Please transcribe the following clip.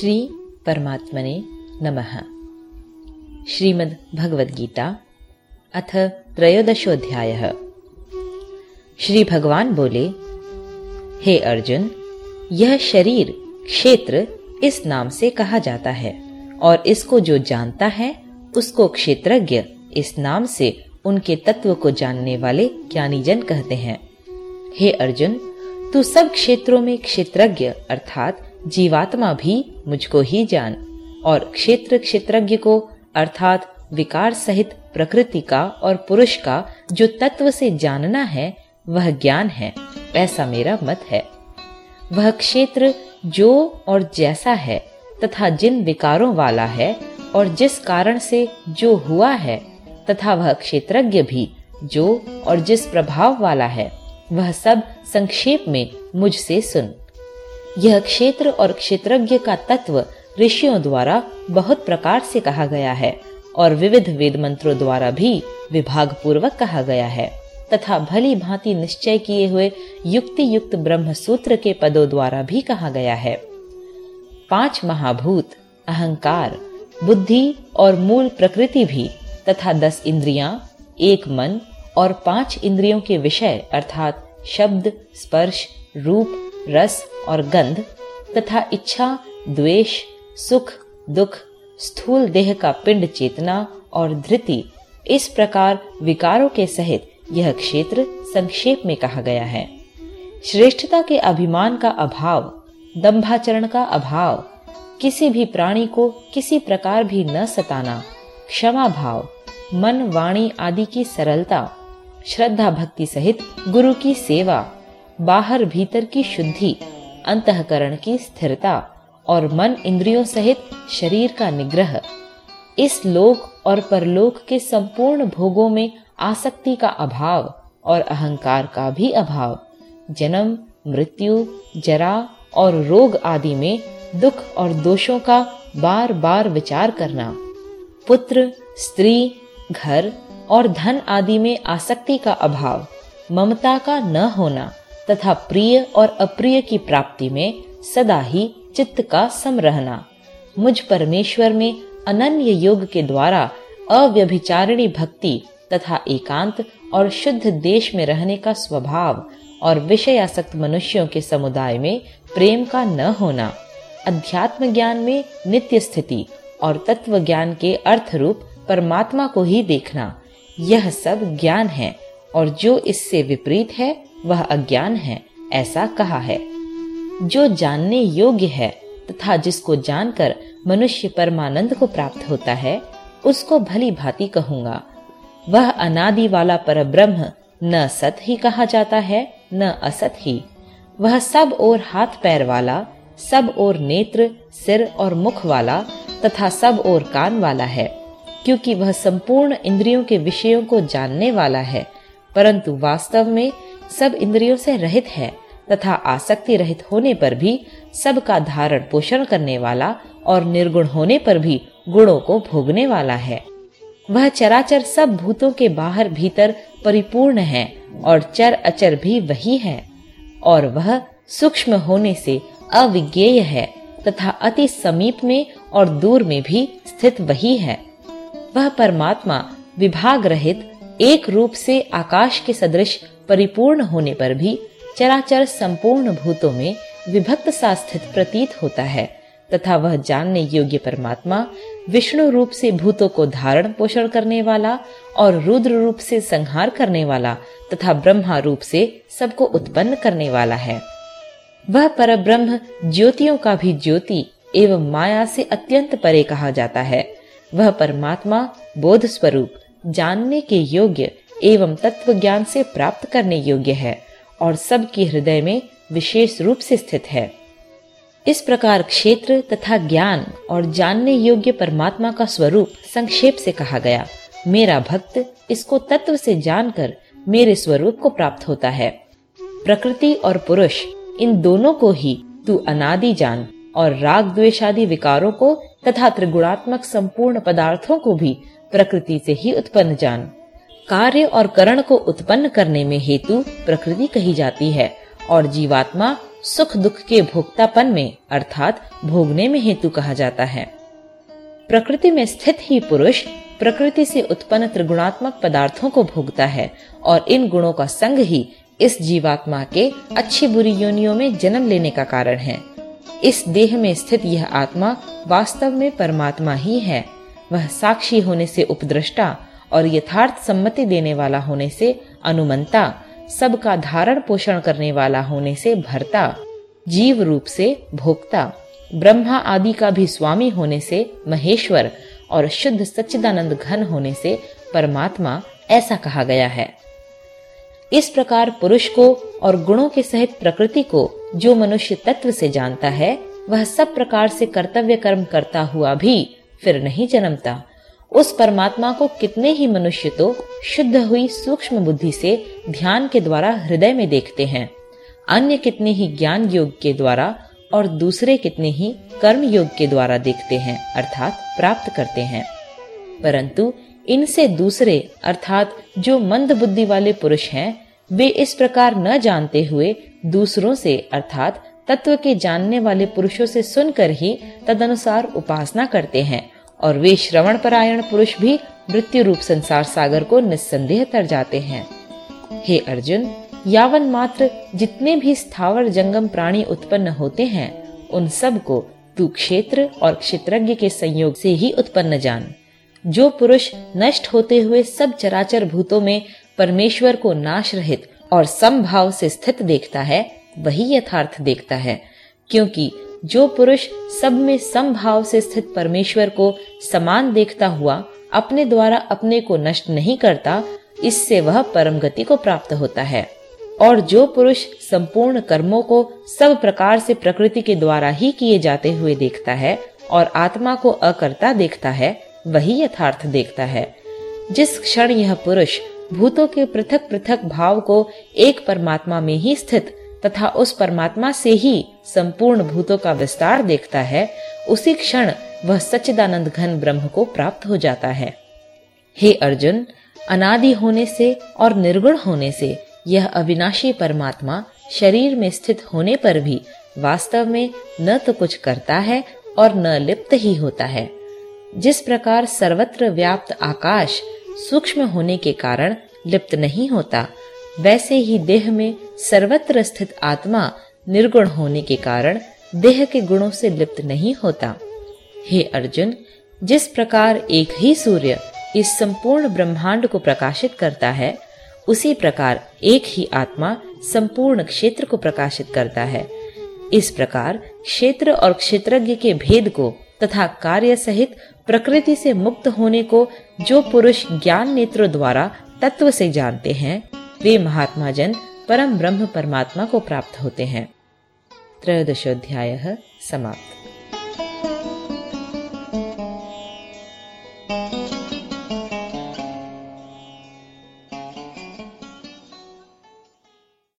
श्री परमात्मने नमः। श्रीमद् भगवद गीता अथ त्रयोदशोध्यायः श्री भगवान बोले, हे अर्जुन, यह शरीर, क्षेत्र, इस नाम से कहा जाता है, और इसको जो जानता है, उसको क्षेत्रज्ञ, इस नाम से उनके तत्व को जानने वाले ज्ञानी जन कहते हैं। हे अर्जुन, तू सब क्षेत्रों में क्षेत्रज्ञ, अर्थात जीवात्मा भी मुझको ही जान और क्षेत्र क्षेत्रज्ञ को, अर्थात विकार सहित प्रकृति का और पुरुष का जो तत्व से जानना है, वह ज्ञान है, ऐसा मेरा मत है। वह क्षेत्र जो और जैसा है तथा जिन विकारों वाला है और जिस कारण से जो हुआ है तथा वह क्षेत्रज्ञ भी जो और जिस प्रभाव वाला है, वह सब संक्षेप में मुझसे सुन। यह क्षेत्र और क्षेत्रज्ञ का तत्व ऋषियों द्वारा बहुत प्रकार से कहा गया है और विविध वेद मंत्रों द्वारा भी विभाग पूर्वक कहा गया है तथा भली भांति निश्चय किए हुए युक्ति युक्त ब्रह्म सूत्र के पदों द्वारा भी कहा गया है। पाँच महाभूत अहंकार बुद्धि और मूल प्रकृति भी तथा दस इंद्रियाँ, एक मन और पाँच इंद्रियों के विषय अर्थात शब्द स्पर्श रूप रस और गंध तथा इच्छा, द्वेष, सुख, दुख, स्थूल देह का पिंड चेतना और धृति, इस प्रकार विकारों के सहित यह क्षेत्र संक्षेप में कहा गया है। श्रेष्ठता के अभिमान का अभाव, दंभाचरण का अभाव, किसी भी प्राणी को किसी प्रकार भी न सताना, क्षमा भाव, मन वाणी आदि की सरलता, श्रद्धा भक्ति सहित गुरु की सेवा बाहर भीतर की शुद्धि, अंतकरण की स्थिरता और मन इंद्रियों सहित शरीर का निग्रह। इस लोक और परलोक के संपूर्ण भोगों में आसक्ति का अभाव और अहंकार का भी अभाव, जन्म, मृत्यु, जरा और रोग आदि में दुख और दोषों का बार बार विचार करना। पुत्र, स्त्री, घर और धन आदि में आसक्ति का अभाव, ममता का न होना तथा प्रिय और अप्रिय की प्राप्ति में सदा ही चित्त का सम रहना। मुझ परमेश्वर में अनन्य योग के द्वारा अव्यभिचारिणी भक्ति तथा एकांत और शुद्ध देश में रहने का स्वभाव और विषयासक्त मनुष्यों के समुदाय में प्रेम का न होना, अध्यात्म ज्ञान में नित्य स्थिति और तत्व ज्ञान के अर्थ रूप परमात्मा को ही देखना, यह सब ज्ञान है और जो इससे विपरीत है वह अज्ञान है, ऐसा कहा है। जो जानने योग्य है तथा जिसको जानकर मनुष्य परमानंद को प्राप्त होता है, उसको भली भांति कहूँगा। वह अनादि वाला पर ब्रह्म न सत ही कहा जाता है, न असत ही। वह सब और हाथ पैर वाला, सब और नेत्र, सिर और मुख वाला तथा सब और कान वाला है, क्योंकि वह संपूर्ण इंद्रियों के विषयों को जानने वाला है, परंतु वास्तव में सब इंद्रियों से रहित है तथा आसक्ति रहित होने पर भी सबका धारण पोषण करने वाला और निर्गुण होने पर भी गुणों को भोगने वाला है। वह चराचर सब भूतों के बाहर भीतर परिपूर्ण है और चर अचर भी वही है और वह सूक्ष्म होने से अविज्ञेय है तथा अति समीप में और दूर में भी स्थित वही है। वह परमात्मा विभाग रहित एक रूप से आकाश के सदृश परिपूर्ण होने पर भी चराचर संपूर्ण भूतों में विभक्त सा स्थित प्रतीत होता है, तथा वह जानने योग्य परमात्मा विष्णु रूप से भूतों को धारण पोषण करने वाला और रुद्र रूप से संहार करने वाला तथा ब्रह्मा रूप से सबको उत्पन्न करने वाला है। वह पर ब्रह्म ज्योतियों का भी ज्योति एवं माया से अत्यंत परे कहा जाता है। वह परमात्मा बोध स्वरूप जानने के योग्य एवं तत्व ज्ञान से प्राप्त करने योग्य है और सबके हृदय में विशेष रूप से स्थित है। इस प्रकार क्षेत्र तथा ज्ञान और जानने योग्य परमात्मा का स्वरूप संक्षेप से कहा गया। मेरा भक्त इसको तत्व से जानकर मेरे स्वरूप को प्राप्त होता है। प्रकृति और पुरुष, इन दोनों को ही तू अनादि जान और राग द्वेषादि विकारों को तथा त्रिगुणात्मक संपूर्ण पदार्थों को भी प्रकृति से ही उत्पन्न जान। कार्य और करण को उत्पन्न करने में हेतु प्रकृति कही जाती है और जीवात्मा सुख दुख के भोक्तापन में, अर्थात भोगने में हेतु कहा जाता है। प्रकृति में स्थित ही पुरुष प्रकृति से उत्पन्न त्रिगुणात्मक पदार्थों को भोगता है और इन गुणों का संग ही इस जीवात्मा के अच्छी बुरी योनियों में जन्म लेने का कारण है। इस देह में स्थित यह आत्मा वास्तव में परमात्मा ही है। वह साक्षी होने से उपद्रष्टा और यथार्थ सम्मति देने वाला होने से अनुमंता, सबका धारण पोषण करने वाला होने से भरता, जीव रूप से भोक्ता, ब्रह्मा आदि का भी स्वामी होने से महेश्वर और शुद्ध सच्चिदानंद घन होने से परमात्मा, ऐसा कहा गया है। इस प्रकार पुरुष को और गुणों के सहित प्रकृति को जो मनुष्य तत्व से जानता है, वह सब प्रकार से कर्तव्य कर्म करता हुआ भी फिर नहीं जन्मता। उस परमात्मा को कितने ही मनुष्य तो शुद्ध हुई सूक्ष्म बुद्धि से ध्यान के द्वारा हृदय में देखते हैं। अन्य कितने ही ज्ञान योग के द्वारा और दूसरे कितने ही कर्म योग के द्वारा देखते हैं, अर्थात प्राप्त करते हैं। परंतु इनसे दूसरे, अर्थात जो मंद बुद्धि वाले पुरुष हैं, वे इस प्रकार न जानते हुए दूसरों से, अर्थात तत्व के जानने वाले पुरुषों से सुनकर ही तदनुसार उपासना करते हैं, और वे श्रवण परायण पुरुष भी मृत्यु रूप संसार सागर को निस्संदेह तर जाते हैं। हे अर्जुन, यावन मात्र जितने भी स्थावर जंगम प्राणी उत्पन्न होते हैं, उन सबको तू क्षेत्र और क्षेत्रज्ञ के संयोग से ही उत्पन्न जान। जो पुरुष नष्ट होते हुए सब चराचर भूतों में परमेश्वर को नाश रहित और समभाव से स्थित देखता है वही यथार्थ देखता है, क्योंकि जो पुरुष सब में समभाव से स्थित परमेश्वर को समान देखता हुआ अपने द्वारा अपने को नष्ट नहीं करता, इससे वह परम गति को प्राप्त होता है। और जो पुरुष संपूर्ण कर्मों को सब प्रकार से प्रकृति के द्वारा ही किए जाते हुए देखता है और आत्मा को अकर्ता देखता है, वही यथार्थ देखता है। जिस क्षण यह पुरुष भूतों के पृथक पृथक भाव को एक परमात्मा में ही स्थित तथा उस परमात्मा से ही संपूर्ण भूतों का विस्तार देखता है, उसी क्षण वह सच्चिदानंद घन ब्रह्म को प्राप्त हो जाता है। हे अर्जुन, अनादि होने से और निर्गुण होने से यह अविनाशी परमात्मा शरीर में स्थित होने पर भी वास्तव में न तो कुछ करता है और न लिप्त ही होता है। जिस प्रकार सर्वत्र व्याप्त आकाश सूक्ष्म होने के कारण लिप्त नहीं होता वैसे ही देह में सर्वत्र स्थित आत्मा निर्गुण होने के कारण देह के गुणों से लिप्त नहीं होता। हे अर्जुन, जिस प्रकार एक ही सूर्य इस संपूर्ण ब्रह्मांड को प्रकाशित करता है, उसी प्रकार एक ही आत्मा संपूर्ण क्षेत्र को प्रकाशित करता है। इस प्रकार क्षेत्र और क्षेत्रज्ञ के भेद को तथा कार्य सहित प्रकृति से मुक्त होने को जो पुरुष ज्ञान नेत्रों द्वारा तत्व से जानते हैं वे महात्मा जन परम ब्रह्म परमात्मा को प्राप्त होते हैं। त्रयोदशोध्याय समाप्त।